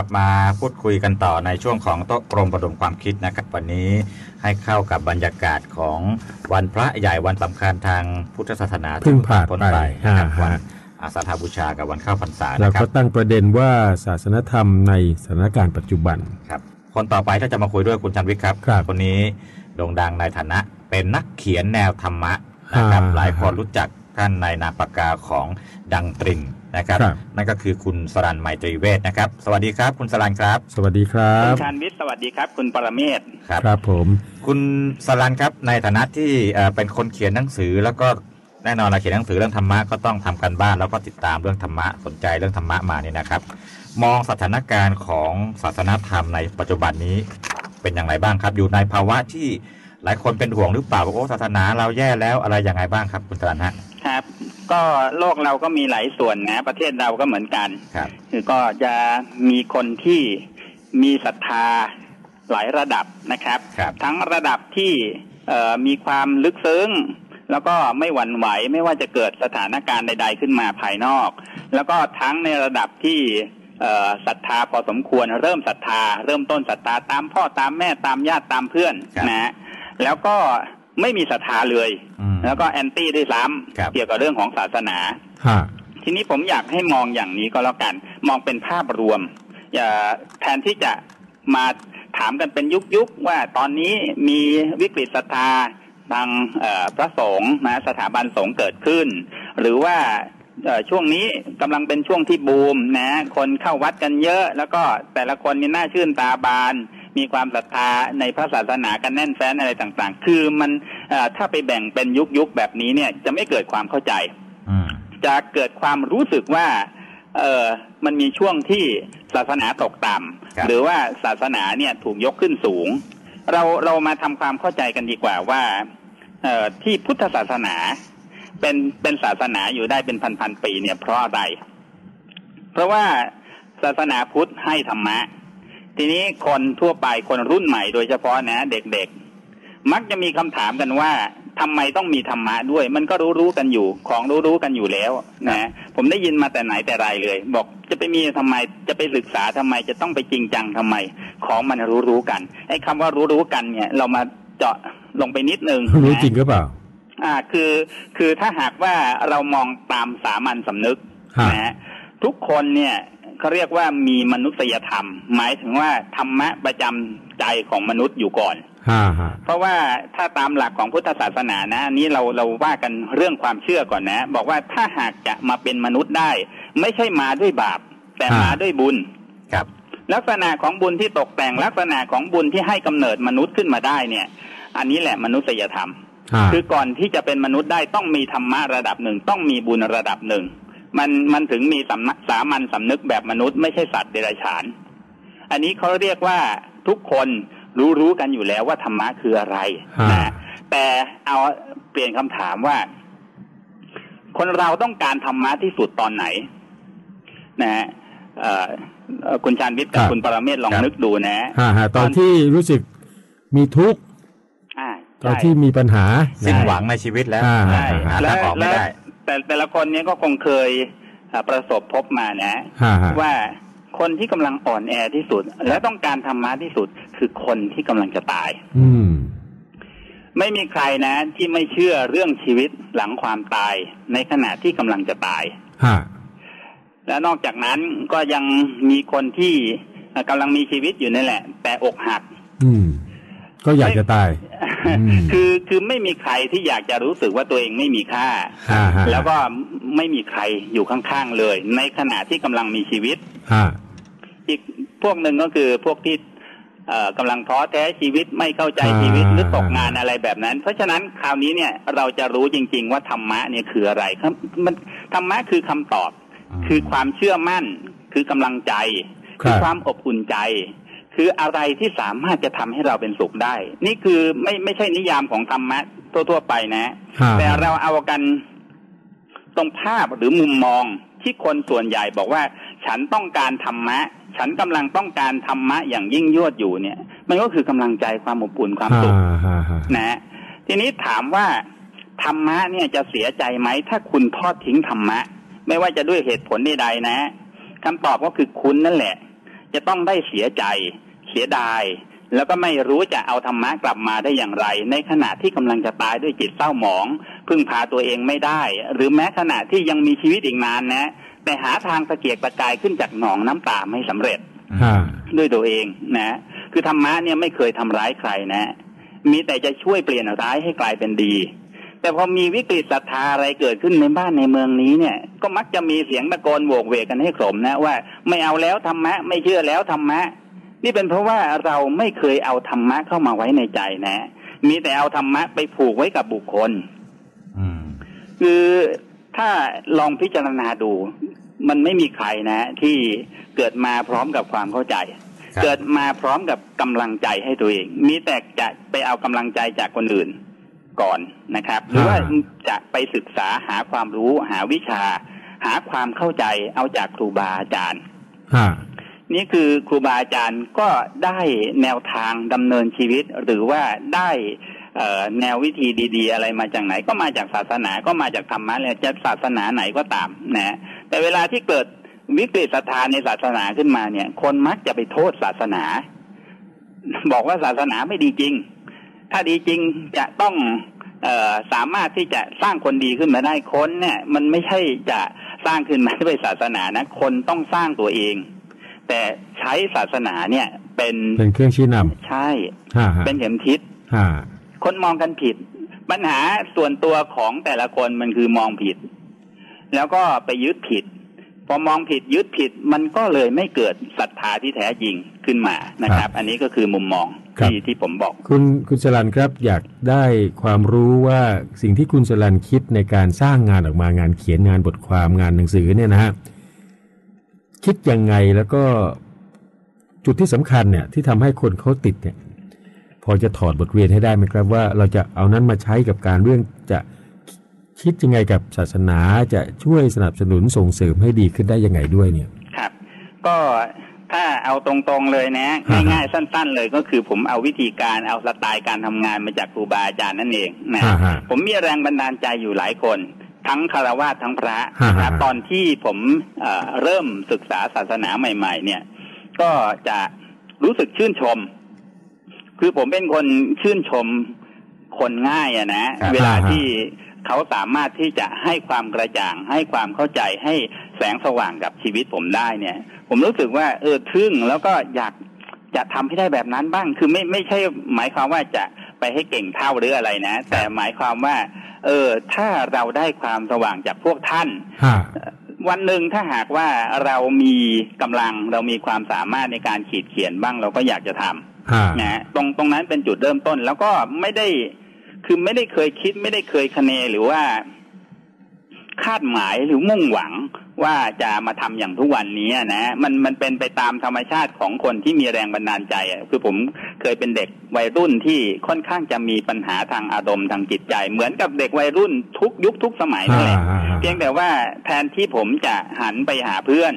ลับมาพูดคุยกันต่อในช่วงของโต๊ะกรมประดมความคิดนะครับ วันนี้ให้เข้ากับบรรยากาศของวันพระใหญ่วันสำคัญทางพุทธศาสนาเพิ่งผ่านพ้นไปไปนะครับฮะวันอาสาฬหบูชากับวันเข้าพรรษาเรานะครัก็บตั้งประเด็นว่าศาสนธรรมในสถานการณ์ปัจจุบันครับคนต่อไปถ้าจะมาคุยด้วยคุณชันวิทย์ครับครับคนนี้โด่งดังในฐานะเป็นนักเขียนแนวธรรมะนะครับอ่าหลายคนรู้จักท่านในนามปากกาของดังตริน นะครับครับ นั่นก็คือคุณสรันไมตรีเวทนะครับ สวัสดีครับคุณสรันครับ สวัสดีครัคุบณชาญวิทย์สวัสดีครับ คุณปรเมศครับครับผม คุณสรันครับในฐานะที่เอ่อเป็นคนเขียนหนังสือแล้วก็แน่นอนเราเขียนหนังสือเรื่องธรรมะก็ต้องทำกันบ้าน แล้วก็ติดตามเรื่องธรรมะสนใจเรื่องธรรมะมานี่นะครับ มองสถานการณ์ของศาสนธรรมในปัจจุบันนี้เป็นอย่างไรบ้างครับ อยู่ในภาวะที่หลายคนเป็นห่วงหรือเปล่าว่าโอ้ศาสนาเราแย่แล้วอะไรยังไงบ้างครับ คุณสรันฮะ ครับ ก็โลกเราก็มีหลายส่วนนะ ประเทศเราก็เหมือนกันครับคือก็จะมีคนที่มีศรัทธาหลายระดับนะครับครับทั้งระดับที่เอ่อมีความลึกซึ้ง แล้วก็ไม่หวั่นไหวไม่ว่าจะเกิดสถานการณ์ใด ๆ ขึ้นมาภายนอก แล้วก็ทั้งในระดับที่เอ่อศรัทธาพอสมควรเริ่มศรัทธา เริ่มต้นศรัทธาตามพ่อตามแม่ตามญาติตามเพื่อนครับนะฮะแล้วก็ ไม่มีศรัทธาเลยอืมแล้วก็แอนตี้ด้วยซ้ครับำเกี่ยวกับเรื่องของศาสนาฮะทีนี้ผมอยากให้มองอย่างนี้ก็แล้วกัน มองเป็นภาพรวม อย่าแทนที่จะมาถามกันเป็นยุคๆว่าตอนนี้มีวิกฤตศรัทธาทางเอ่อพระสงฆ์นะสถาบันสงฆ์เกิดขึ้น หรือว่าเอ่อช่วงนี้กำลังเป็นช่วงที่บูมนะ คนเข้าวัดกันเยอะ แล้วก็แต่ละคนนี่น่าชื่นตาบาน มีความศรัทธาในพระศาสนากันแน่นแฟ้นอะไรต่างๆ คือมันเอ่อถ้าไปแบ่งเป็นยุคๆแบบนี้เนี่ยจะไม่เกิดความเข้าใจอืมจะเกิดความรู้สึกว่าเออมันมีช่วงที่ศาสนาตกต่ครับำหรือว่าศาสนาเนี่ยถูกยกขึ้นสูง เราเรามาทำความเข้าใจกันดีกว่าว่าเอ่อที่พุทธศาสนา เป็นเป็นศาสนาอยู่ได้เป็นพันพันๆปีเนี่ยเพราะอะไร เพราะว่าศาสนาพุทธให้ธรรมะ ทีนี้คนทั่วไปคนรุ่นใหม่โดยเฉพาะนะ เด็กๆ มักจะมีคำถามกันว่าทำไมต้องมีธรรมะด้วย มันก็รู้ๆกันอยู่ ของรู้ๆกันอยู่แล้วนะผมได้ยินมาแต่ไหนแต่ไรเลย บอกจะไปมีทำไมจะไปศึกษาทำไมจะต้องไปจริงจังทำไม ของมันรู้ๆกันไอ้คำว่ารู้ๆกันเนี่ย เรามาเจาะลงไปนิดนึงรู้นะจริงหรือเปล่า อ่าคือคือถ้าหากว่าเรามองตามสามัญสำนึกฮะนะฮะทุกคนเนี่ย เขาเรียกว่ามีมนุษยธรรม หมายถึงว่าธรรมะประจำใจของมนุษย์อยู่ก่อนฮะฮะเพราะว่าถ้าตามหลักของพุทธศาสนานะอันนี้เราเราว่ากันเรื่องความเชื่อก่อนนะ บอกว่าถ้าหากจะมาเป็นมนุษย์ได้ ไม่ใช่มาด้วยบาป แต่มาด้วยบุญครับ ลักษณะของบุญที่ตกแต่งลักษณะของบุญที่ให้กำเนิดมนุษย์ขึ้นมาได้เนี่ย อันนี้แหละมนุษยธรรมฮะคือก่อนที่จะเป็นมนุษย์ได้ต้องมีธรรมะระดับหนึ่งต้องมีบุญระดับหนึ่ง มันมันถึงมีสำนักสามัญสำนึกแบบมนุษย์ไม่ใช่สัตว์เดรัจฉาน อันนี้เขาเรียกว่าทุกคนรู้รู้กันอยู่แล้วว่าธรรมะคืออะไรฮะนะแต่เอาเปลี่ยนคำถามว่า คนเราต้องการธรรมะที่สุดตอนไหน นะฮะเอ่อเอ่อคุณชาญวิทย์กับครับคุณปรเมศลองครับนึกดูนะฮะฮะตอนที่รู้สึกมีทุกข์อ่าตอนใช่ที่มีปัญหาสิ้นหวังในชีวิตแล้วอ่าใช่หาและทางออกไม่และได้ แต่แต่ละคนเนี้ก็คงเคยอ่าประสบพบมานะฮะฮะว่าคนที่กำลังอ่อนแอที่สุด และต้องการธรรมะที่สุดคือคนที่กำลังจะตาย อืมไม่มีใครนะ ที่ไม่เชื่อเรื่องชีวิตหลังความตาย ในขณะที่กำลังจะตายฮะและนอกจากนั้นก็ยังมีคนที่เอ่อกำลังมีชีวิตอยู่นั่นแหละ แต่อกหัก อืม ก็อยากจะตายอืมคือคือไม่มีใครที่อยากจะรู้สึกว่าตัวเองไม่มีค่าฮะฮะแล้วก็ไม่มีใครอยู่ข้างๆเลย ในขณะที่กำลังมีชีวิตฮะอีกพวกหนึ่งก็คือพวกที่เอ่อกำลังท้อแท้ชีวิตไม่เข้าใจชีวิตหรือตกงานอะไรแบบนั้น เพราะฉะนั้นคราวนี้เนี่ยเราจะรู้จริง ๆ ว่าธรรมะเนี่ยคืออะไรครับมันธรรมะคือคำตอบอืมคือความเชื่อมั่น คือกำลังใจครับคือความอบอุ่นใจ คืออะไรที่สามารถจะทำให้เราเป็นสุขได้ นี่คือไม่ไม่ใช่นิยามของธรรมะทั่ว ๆ ไปนะฮะแต่เราเอากันตรงภาพหรือมุมมองที่คนส่วนใหญ่บอกว่า ฉันต้องการธรรมะ ฉันกำลังต้องการธรรมะอย่างยิ่งยวดอยู่เนี่ย มันก็คือกำลังใจความอบอุ่นความสุขฮะฮะฮะนะฮะทีนี้ถามว่าธรรมะเนี่ยจะเสียใจไหมถ้าคุณทอดทิ้งธรรมะ ไม่ว่าจะด้วยเหตุผลใดๆนะคำตอบก็คือคุณนั่นแหละ จะต้องได้เสียใจ เสียดาย แล้วก็ไม่รู้จะเอาธรรมะกลับมาได้อย่างไร ในขณะที่กำลังจะตายด้วยจิตเศร้าหมอง พึ่งพาตัวเองไม่ได้ หรือแม้ขณะที่ยังมีชีวิตอีกนานนะ แต่หาทางตะเกียกตะกายขึ้นจากหนองน้ำตาไม่สำเร็จฮะด้วยตัวเองนะ คือธรรมะเนี่ยไม่เคยทำร้ายใครนะ มีแต่จะช่วยเปลี่ยนร้ายให้กลายเป็นดี แต่พอมีวิกฤตศรัทธาอะไรเกิดขึ้นในบ้านในเมืองนี้เนี่ย ก็มักจะมีเสียงตะโกนโวกเวกกันให้ขลมนะว่า ไม่เอาแล้วธรรมะ ไม่เชื่อแล้วธรรมะ นี่เป็นเพราะว่าเราไม่เคยเอาธรรมะเข้ามาไว้ในใจนะ มีแต่เอาธรรมะไปผูกไว้กับบุคคลอืมคือถ้าลองพิจารณาดู มันไม่มีใครนะ ที่เกิดมาพร้อมกับความเข้าใจครับเกิดมาพร้อมกับกำลังใจให้ตัวเอง มีแต่จะไปเอากำลังใจจากคนอื่นก่อนนะครับ หรือว่าจะไปศึกษาหาความรู้ หาวิชา หาความเข้าใจเอาจากครูบาอาจารย์ฮะ นี่คือครูบาอาจารย์ก็ได้แนวทางดำเนินชีวิต หรือว่าได้แนววิธีดีๆ อะไรมาจากไหน ก็มาจากศาสนาก็มาจากธรรมะเลยจะศาสนาไหนก็ตามนะแต่เวลาที่เกิดวิกฤตศรัทธาในศาสนาขึ้นมาเนี่ย คนมักจะไปโทษศาสนา บอกว่าศาสนาไม่ดีจริง ถ้าดีจริงจะต้องเออสามารถที่จะสร้างคนดีขึ้นมาได้คนเนี่ย มันไม่ใช่จะสร้างขึ้นมาด้วยศาสนานะ คนต้องสร้างตัวเอง แต่ใช้ศาสนาเนี่ย เป็นเป็นเครื่องชี้นใช่ำฮะฮะเป็นเข็มทิศฮะคนมองกันผิด ปัญหาส่วนตัวของแต่ละคนมันคือมองผิด แล้วก็ไปยึดผิด พอมองผิดยึดผิดมันก็เลยไม่เกิดศรัทธาที่แท้จริงขึ้นมานะครับ อันนี้ก็คือมุมมองที่ที่ผมบอก คุณคุณสลันครับอยากได้ความรู้ว่าสิ่งที่คุณสลันคิดในการสร้างงานออกมางานเขียนงานบทความงานหนังสือเนี่ยนะฮะ คิดยังไงแล้วก็จุดที่สำคัญเนี่ยที่ทำให้คนเขาติดเนี่ยพอจะถอดบทเรียนให้ได้ไหมครับว่าเราจะเอานั้นมาใช้กับการเรื่องจะคิดยังไงกับศาสนาจะช่วยสนับสนุนส่งเสริมให้ดีขึ้นได้ยังไงด้วยเนี่ยครับ ก็ถ้าเอาตรงๆเลยนะอ่าฮะง่ายๆสั้น ๆ เลยก็คือผมเอาวิธีการเอาสไตล์การทำงานมาจากครูบาอาจารย์นั่นเองนะอ่าฮะผมมีแรงบันดาลใจอยู่หลายคน ทั้งคารวะทั้งพระฮะนะครับฮะตอนที่ผมเอ่อเริ่มศึกษาศาสนาใหม่ ๆ เนี่ย ก็จะรู้สึกชื่นชม คือผมเป็นคนชื่นชมคนง่ายอะนะครับเวลาอ่าฮะที่เขาสามารถที่จะให้ความกระจ่าง ให้ความเข้าใจให้แสงสว่างกับชีวิตผมได้เนี่ย ผมรู้สึกว่า เออทึ่งแล้วก็อยากจะทำให้ได้แบบนั้นบ้าง คือไม่ไม่ใช่หมายความว่าจะ ไปให้เก่งเท่าหรืออะไรนะ แต่หมายความว่า เออ ถ้าเราได้ความสว่างจากพวกท่านฮะวันหนึ่งถ้าหากว่าเรามีกำลังเรามีความสามารถในการขีดเขียนบ้างเราก็อยากจะทำฮะนะฮะตรงตรงนั้นเป็นจุดเริ่มต้น แล้วก็ไม่ได้คือไม่ได้เคยคิดไม่ได้เคยคะเนหรือว่า คาดหมายหรือมุ่งหวังว่าจะมาทำอย่างทุกวันนี้นะมันมันเป็นไปตามธรรมชาติของคนที่มีแรงบันดาลใจอะคือผมเคยเป็นเด็กวัยรุ่นที่ค่อนข้างจะมีปัญหาทางอารมณ์ทางจิตใจ เหมือนกับเด็กวัยรุ่นทุกยุคทุกสมัยนั่นแหละฮะฮะเพียงแต่ว่าแทนที่ผมจะหันไปหาเพื่อน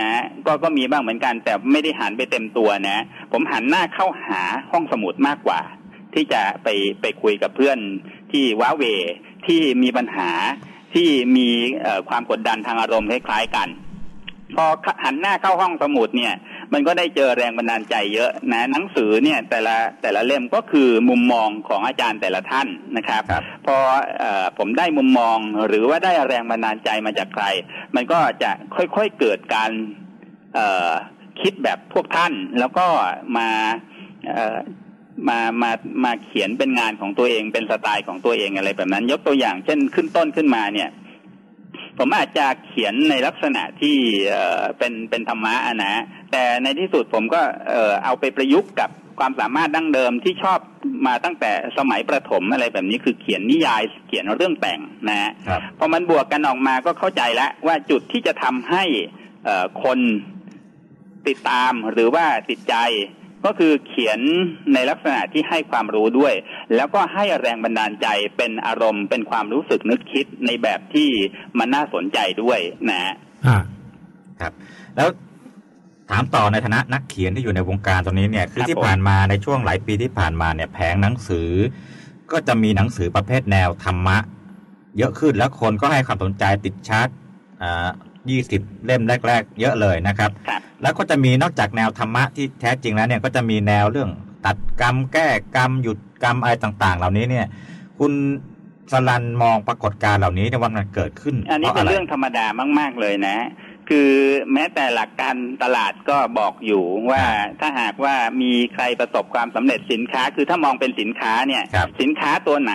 นะก็ก็มีบ้างเหมือนกันแต่ไม่ได้หันไปเต็มตัวนะ ผมหันหน้าเข้าหาห้องสมุดมากกว่า ที่จะไปไปคุยกับเพื่อนที่ว้าเหวที่มีปัญหา ที่มีเอ่อความกดดันทางอารมณ์คล้ายๆกัน พอหันหน้าเข้าห้องสมุดเนี่ย มันก็ได้เจอแรงบันดาลใจเยอะนะหนังสือเนี่ยแต่ละแต่ละเล่มก็คือมุมมองของอาจารย์แต่ละท่านนะครับครับพอเออผมได้มุมมองหรือว่าได้แรงบันดาลใจมาจากใคร มันก็จะค่อยๆเกิดการเอ่อคิดแบบพวกท่านแล้วก็มาเอ่อ มามามาเขียนเป็นงานของตัวเองเป็นสไตล์ของตัวเองอะไรแบบนั้น ยกตัวอย่าง เช่นขึ้นต้นขึ้นมาเนี่ย ผมอาจจะเขียนในลักษณะที่เอ่อเป็นเป็นธรรมะอะนะ แต่ในที่สุดผมก็เอ่อเอาไปประยุกต์กับความสามารถดั้งเดิมที่ชอบมาตั้งแต่สมัยประถมอะไรแบบนี้คือเขียนนิยายเขียนเรื่องแต่งนะฮะครับพอมันบวกกันออกมาก็เข้าใจแล้วว่าจุดที่จะทำให้เอ่อคนติดตามหรือว่าติดใจ ก็คือเขียนในลักษณะที่ให้ความรู้ด้วย แล้วก็ให้แรงบันดาลใจเป็นอารมณ์เป็นความรู้สึกนึกคิดในแบบที่มันน่าสนใจด้วยนะฮะฮะครับ แล้วถามต่อในฐานะนักเขียนที่อยู่ในวงการตรงนี้เนี่ยคือครับที่ผมผ่านมาในช่วงหลายปีที่ผ่านมาเนี่ยแผงหนังสือ ก็จะมีหนังสือประเภทแนวธรรมะ เยอะขึ้นแล้วคนก็ให้ความสนใจติดชาร์ตอ่า 20 เล่มแรก ๆ เยอะเลยนะครับครับ แล้วก็จะมีนอกจากแนวธรรมะที่แท้จริงแล้วเนี่ยก็จะมีแนวเรื่องตัดกรรมแก้กรรมหยุดกรรมอะไรต่าง ๆ เหล่านี้เนี่ย คุณสลันมองปรากฏการณ์เหล่านี้ในยว่ามันเกิดขึ้นอันนี้พาะเป็นอะไรเรื่องธรรมดามาก ๆ เลยนะ คือแม้แต่หลักการตลาดก็บอกอยู่ว่าถ้าหากว่ามีใครประสบความสำเร็จสินค้า คือถ้ามองเป็นสินค้าเนี่ยครับสินค้าตัวไหน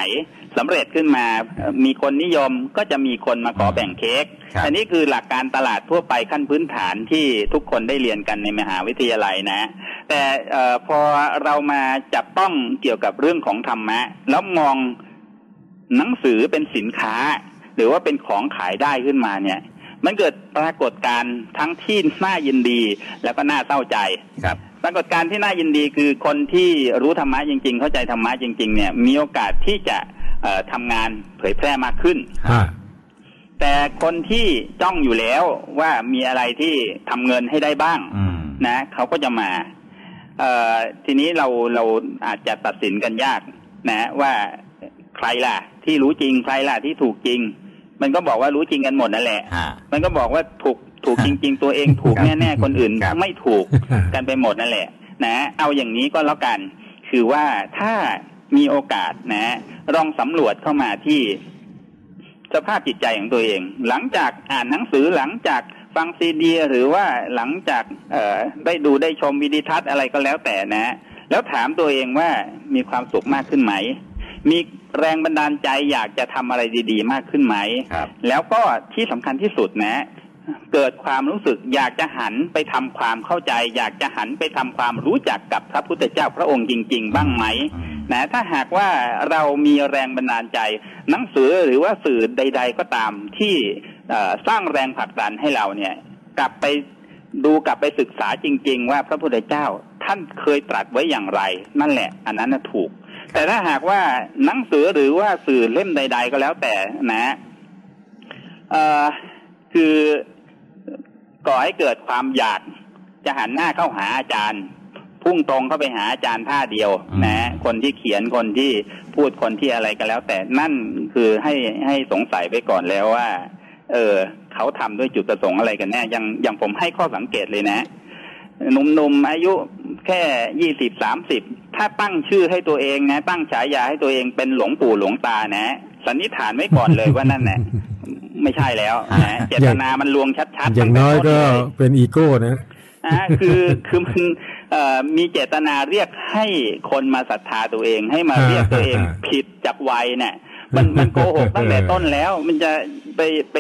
สำเร็จขึ้นมาเอ่อมีคนนิยมก็จะมีคนมาขอแบ่งเค้กครับอันนี้คือหลักการตลาดทั่วไปขั้นพื้นฐานที่ทุกคนได้เรียนกันในมหาวิทยาลัยนะ แต่เออพอเรามาจับต้องเกี่ยวกับเรื่องของธรรมะ แล้วมองหนังสือเป็นสินค้า หรือว่าเป็นของขายได้ขึ้นมาเนี่ย มันเกิดปรากฏการณ์ทั้งที่น่ายินดีแล้วก็น่าเศร้าใจครับปรากฏการณ์ที่น่ายินดีคือคนที่รู้ธรรมะจริง ๆ เข้าใจธรรมะจริง ๆ เนี่ย มีโอกาสที่จะเอ่อทำงานเผยแพร่มากขึ้นฮะแต่คนที่จ้องอยู่แล้วว่ามีอะไรที่ทำเงินให้ได้บ้างอืมนะเขาก็จะมาเอ่อทีนี้เราเราอาจจะตัดสินกันยาก นะ ว่าใครล่ะ ที่รู้จริงใครล่ะที่ถูกจริง มันก็บอกว่ารู้จริงกันหมดนั่นแหละฮะมันก็บอกว่าถูกถูกจริง ๆ ตัวเองถูกครับแน่ๆคนอื่นครับไม่ถูกกันไปหมดนั่นแหละ นะ เอาอย่างนี้ก็แล้วกัน คือว่าถ้ามีโอกาสนะ ลองสำรวจเข้ามาที่สภาพจิตใจของตัวเอง หลังจากอ่านหนังสือหลังจากฟังซีดีหรือว่าหลังจากเอ่อได้ดูได้ชมวิดีทัศน์อะไรก็แล้วแต่นะ แล้วถามตัวเองว่ามีความสุขมากขึ้นไหม มีแรงบันดาลใจอยากจะทำอะไรดีๆ มากขึ้นไหมครับแล้วก็ที่สำคัญที่สุดนะ เกิดความรู้สึกอยากจะหันไปทำความเข้าใจ อยากจะหันไปทำความรู้จักกับพระพุทธเจ้าพระองค์จริง ๆ บ้างไหมอืมนะถ้าหากว่าเรามีแรงบันดาลใจ หนังสือหรือว่าสื่อใด ๆ ก็ตามที่เอ่อสร้างแรงผลักดันให้เราเนี่ย กลับไปดูกลับไปศึกษาจริง ๆ ว่าพระพุทธเจ้าท่านเคยตรัสไว้อย่างไร นั่นแหละ อันนั้นน่ะถูก แต่ถ้าหากว่าหนังสือหรือว่าสื่อเล่มใด ๆ ก็แล้วแต่นะเอ่อคือก่อให้เกิดความอยากจะหันหน้าเข้าหาอาจารย์ พุ่งตรงเข้าไปหาอาจารย์ท่าเดียวอืมนะ คนที่เขียนคนที่พูดคนที่อะไรก็แล้ว แต่นั่นคือให้ให้สงสัยไปก่อนแล้วว่า เออ เขาทำด้วยจุดประสงค์อะไรกันแน่อย่างอย่างผมให้ข้อสังเกตเลยนะหนุ่มๆอายุแค่ยี่สิบสามสิบ ถ้าตั้งชื่อให้ตัวเองนะ ตั้งฉายาให้ตัวเองเป็นหลวงปู่หลวงตานะสันนิษฐานไว้ก่อนเลยว่านั่นแหละไม่ใช่แล้วนะเจตนามันลวงชัดๆอย่างตั้แต่น้อยต้ก็เลยเป็นอีโก้นะอ่าคือคือมันเอ่อมีเจตนาเรียกให้คนมาศรัทธาตัวเอง ให้มาเรียกตัวเองอ่าผิดจากวัยเนี่ยมันมันโกหกตั้งแต่ต้นแล้ว มันจะไปไป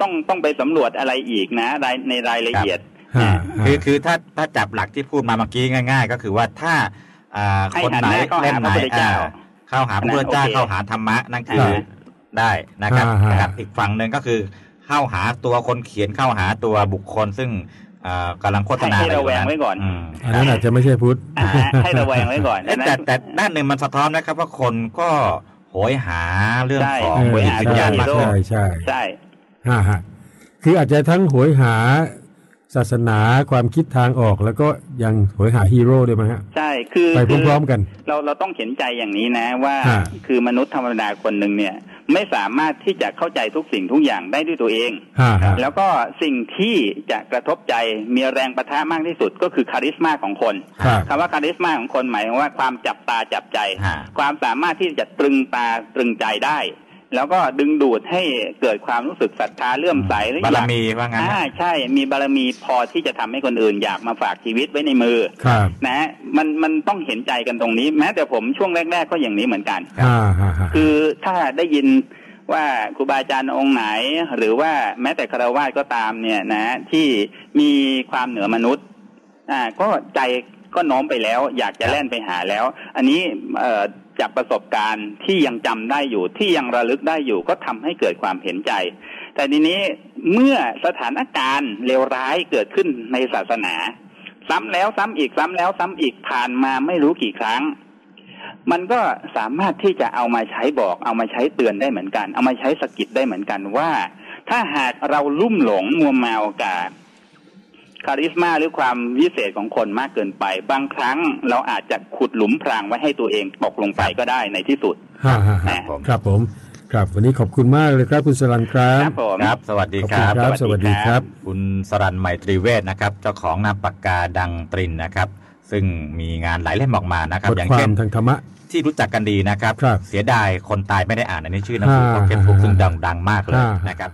ต้องต้องไปสำรวจอะไรอีกนะรายในรายละเอียดฮะนะคือคือถ้าถ้าจับหลักที่พูดมาเมื่อกี้ง่าย ๆ ก็คือว่าถ้าอ่าให้ คนหันไหนหน้าเข้าหาเล่มไหนพระพุทธเจ้าอ่าเข้าหาพระพุทธเจ้าโอเคเข้าหาธรรมะนั่นคืออ่าได้นะครับอ่าฮะนะครับ อีกฝั่งหนึ่งก็คือเข้าหาตัวคนเขียนเข้าหาตัวบุคคลซึ่งอ่ากำลังโฆษณาให้อะไรระแวงยู่ไว้ก่อนมอันนั้นอาจจะไม่ใช่พุทธอ่าให้ระแวงไว้ก่อนเอ๊ะแต่แต่ด้านหนึ่งมันสะท้อนนะครับ ว่าคนก็โหยหาเรื่องใช่ของเออโหยจิตหาวิญญาณฮีมากโร่ขึ้นใช่ใช่ใช่ฮะฮะคืออาจจะทั้งโหยหา ศาสนาความคิดทางออกแล้วก็ยังโหยหาฮีโร่ด้วยมั้งฮะ ใช่ คือไปคือพร้อมๆกัน เราเราต้องเห็นใจอย่างนี้นะว่าฮะคือมนุษย์ธรรมดาคนหนึ่งเนี่ย ไม่สามารถที่จะเข้าใจทุกสิ่งทุกอย่างได้ด้วยตัวเองฮะฮะแล้วก็สิ่งที่จะกระทบใจมีแรงปะทะมากที่สุดก็คือ charisma ของคนครับคำว่า charisma ของคนหมายถึงว่าความจับตาจับใจฮะความสามารถที่จะตรึงตาตรึงใจได้ แล้วก็ดึงดูดให้เกิดความรู้สึกศรัทธาเลื่อมใสหรือบารอยากมีว่างั้นอ่าใช่ มีบารมีพอที่จะทำให้คนอื่นอยากมาฝากชีวิตไว้ในมือครับนะ มันมันต้องเห็นใจกันตรงนี้ แม้แต่ผมช่วงแรก ๆ ก็อย่างนี้เหมือนกันฮะฮะฮะคือถ้าได้ยินว่าครูบาอาจารย์องค์ไหน หรือว่าแม้แต่คารวะก็ตามเนี่ยนะ ที่มีความเหนือมนุษย์ อ่า ก็ใจก็โน้มไปแล้ว อยากจะแล่นไปหาแล้ว อันนี้เอ่อ จากประสบการณ์ที่ยังจำได้อยู่ที่ยังระลึกได้อยู่ก็ทำให้เกิดความเห็นใจ แต่ทีนี้เมื่อสถานการณ์เลวร้ายเกิดขึ้นในศาสนา ซ้ำแล้วซ้ำอีกซ้ำแล้วซ้ำอีกผ่านมาไม่รู้กี่ครั้ง มันก็สามารถที่จะเอามาใช้บอก เอามาใช้เตือนได้เหมือนกัน เอามาใช้สะกิดได้เหมือนกันว่า ถ้าหากเราลุ่มหลงมัวเมากับ คาริสมาหรือความวิเศษของคนมากเกินไป บางครั้งเราอาจจะขุดหลุมพรางไว้ให้ตัวเองตกลงไปก็ได้ในที่สุดฮะฮะฮะผมครับผมครับวันนี้ขอบคุณมากเลยครับคุณสรันครัคบรับผมครับ สวัสดีขอบคคุณรับครับ สวัสดีครับ คุณสรันไมตรีเวศนะครับ เจ้าของนามปากกาดังตรินนะครับ ซึ่งมีงานหลายเล่มออกมานะครับบทอย่างควาเช่มนทางธรรมะที่รู้จักกันดีนะครับครับ เสียดายคนตายไม่ได้อ่านอันนี้ชื่อหนังสืออ่าพ็อกเก็ตบุ๊กซึ่งดังดังมากเลยอ่านนะครับ